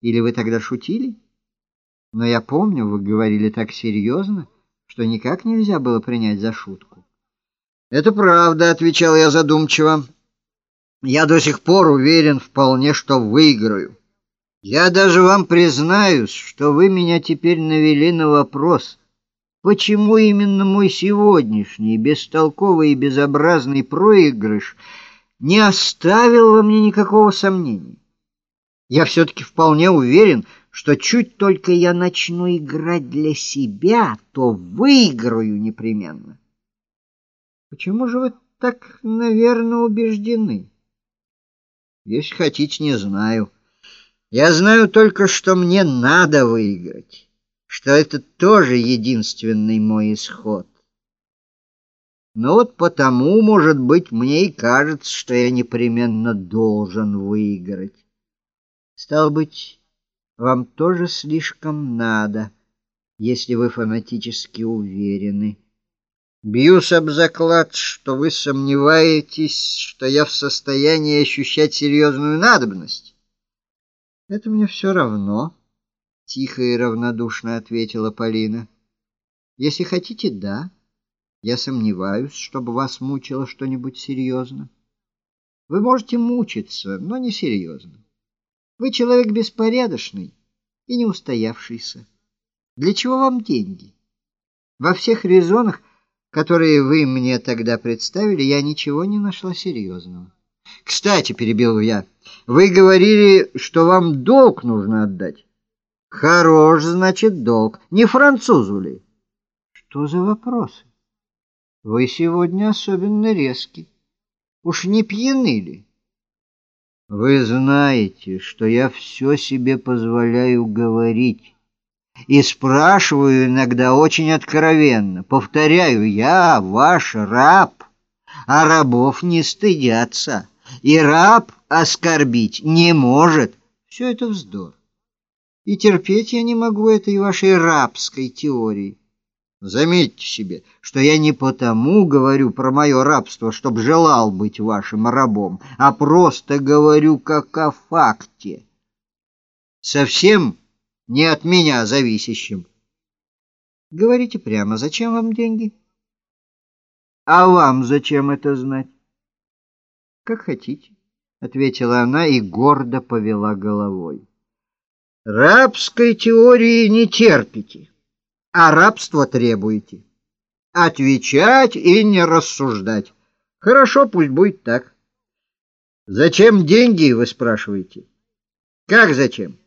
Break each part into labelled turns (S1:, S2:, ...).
S1: Или вы тогда шутили? Но я помню, вы говорили так серьезно, что никак нельзя было принять за шутку.
S2: «Это правда», — отвечал я задумчиво. «Я до сих пор уверен вполне, что выиграю. Я даже вам признаюсь, что вы меня теперь навели на вопрос, почему именно мой сегодняшний бестолковый и безобразный проигрыш не оставил во мне никакого сомнения. Я все-таки вполне уверен, что чуть только я начну играть для себя, то выиграю непременно.
S1: Почему же вы так, наверное, убеждены?
S2: Если хотите, не знаю. Я знаю только, что мне надо выиграть, что это тоже единственный мой исход. Но вот потому, может быть, мне и кажется, что я непременно должен выиграть.
S1: Стало быть, вам тоже слишком надо, если вы фанатически уверены.
S2: Бьюсь об заклад, что вы сомневаетесь, что я в состоянии ощущать серьезную надобность.
S1: Это мне все равно, — тихо и равнодушно ответила Полина. Если хотите, да. Я сомневаюсь, чтобы вас мучило что-нибудь серьезно. Вы можете мучиться, но не серьезно. Вы человек беспорядочный и не устоявшийся. Для чего вам деньги? Во всех резонах, которые вы мне тогда представили, я ничего не нашла серьезного.
S2: Кстати, перебил я, вы говорили, что вам долг нужно отдать. Хорош, значит, долг. Не французу ли?
S1: Что за вопросы? Вы сегодня особенно резки. Уж не пьяны ли?
S2: Вы знаете, что я все себе позволяю говорить. И спрашиваю иногда очень откровенно. Повторяю, я ваш раб, а рабов не стыдятся. И раб оскорбить не может.
S1: Все это вздор. И терпеть я не могу этой вашей рабской теории.
S2: Заметьте себе, что я не потому говорю про мое рабство, чтоб желал быть вашим рабом, а просто говорю как о факте. Совсем не от меня зависящим.
S1: Говорите прямо, зачем вам деньги?
S2: А вам зачем это знать?
S1: Как хотите, — ответила она и гордо повела головой.
S2: Рабской теории не терпите а рабство требуете. Отвечать и не рассуждать. Хорошо, пусть будет так. Зачем деньги, вы спрашиваете? Как зачем?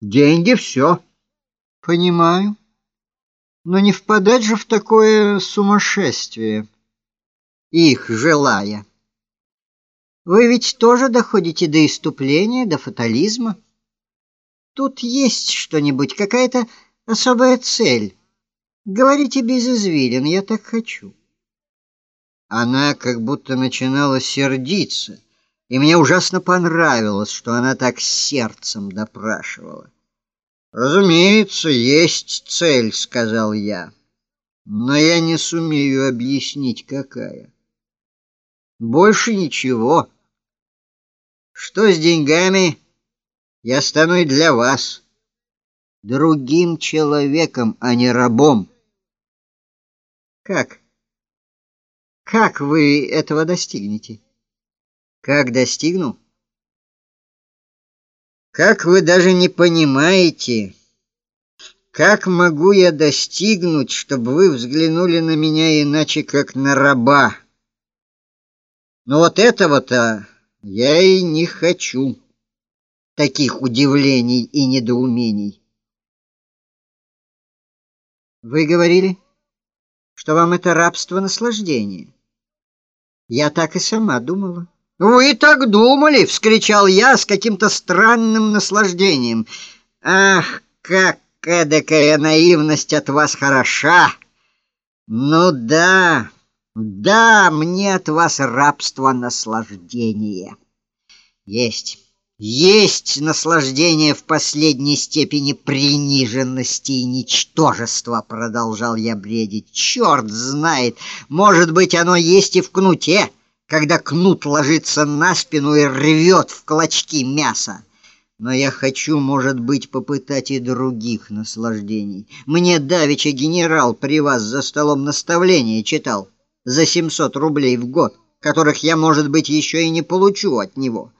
S2: Деньги — все.
S1: Понимаю. Но не впадать же в такое сумасшествие, их желая. Вы ведь тоже доходите до иступления, до фатализма. Тут есть что-нибудь, какая-то особая цель. Говорите без извилин, я так хочу.
S2: Она как будто начинала сердиться, и мне ужасно понравилось, что она так сердцем допрашивала. «Разумеется, есть цель», — сказал я, — «но я не сумею объяснить, какая. Больше ничего. Что с деньгами, я стану и для вас» другим человеком, а не рабом.
S1: Как? Как вы этого достигнете?
S2: Как достигну? Как вы даже не понимаете, как могу я достигнуть, чтобы вы взглянули на меня иначе, как на раба? Но вот этого-то я и не хочу, таких удивлений и недоумений.
S1: Вы говорили, что вам это рабство наслаждение. Я так и сама думала.
S2: Вы так думали, вскричал я с каким-то странным наслаждением. Ах, как эдакая наивность от вас хороша. Ну да, да, мне от вас рабство наслаждение. Есть есть наслаждение в последней степени приниженности и ничтожества, продолжал я бредить. Черт знает, может быть, оно есть и в кнуте, когда кнут ложится на спину и рвет в клочки мясо.
S1: Но я хочу, может быть, попытать и других наслаждений. Мне давеча генерал при вас за столом наставления читал за 700 рублей в год, которых я, может быть, еще и не получу от него.